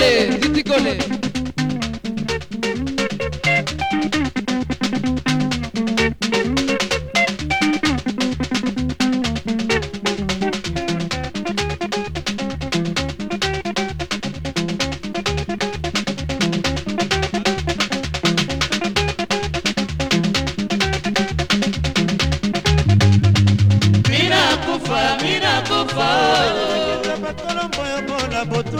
Yeah.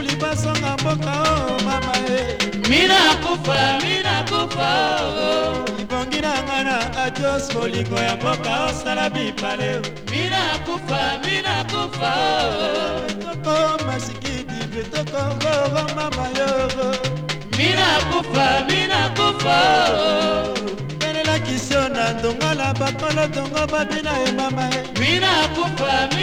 ezali basonga mboka o oh, mama e eh. minakufa minakufa oh. libongi na nga na adios bolingo ya mboka osala oh, mibale minakufa minakufa toko masikidi betoko ngoro mama yoro minakufa minakufa telelakisio na ndongala bakolo tongo babina e mama e eh. minakufa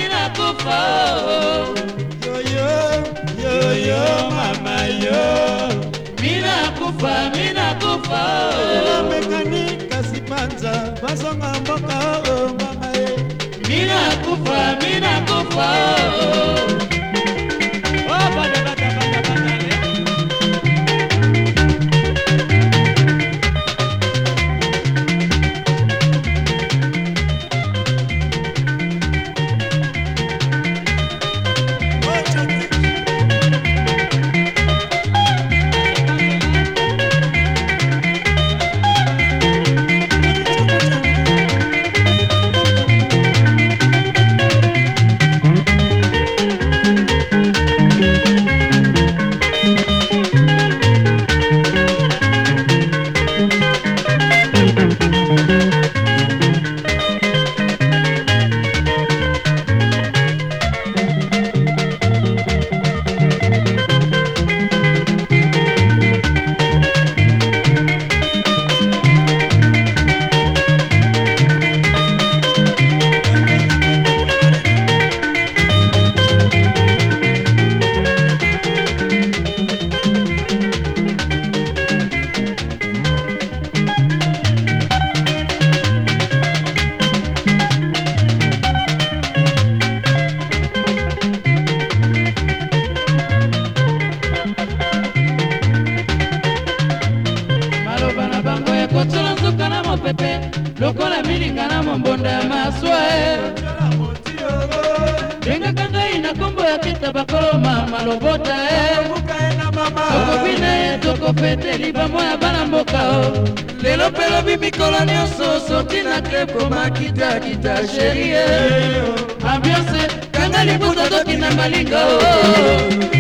Oh. milinga na mombonda ya maswa bengaka ngai na nkombo ya keta bakoloma malobota tokobina ye tokopeteli bamwa ya bana mboka o lelo mpe lobi mikolo nyonso soki na krepo makitakita sherie ambiance kanga libuta toki na malinga o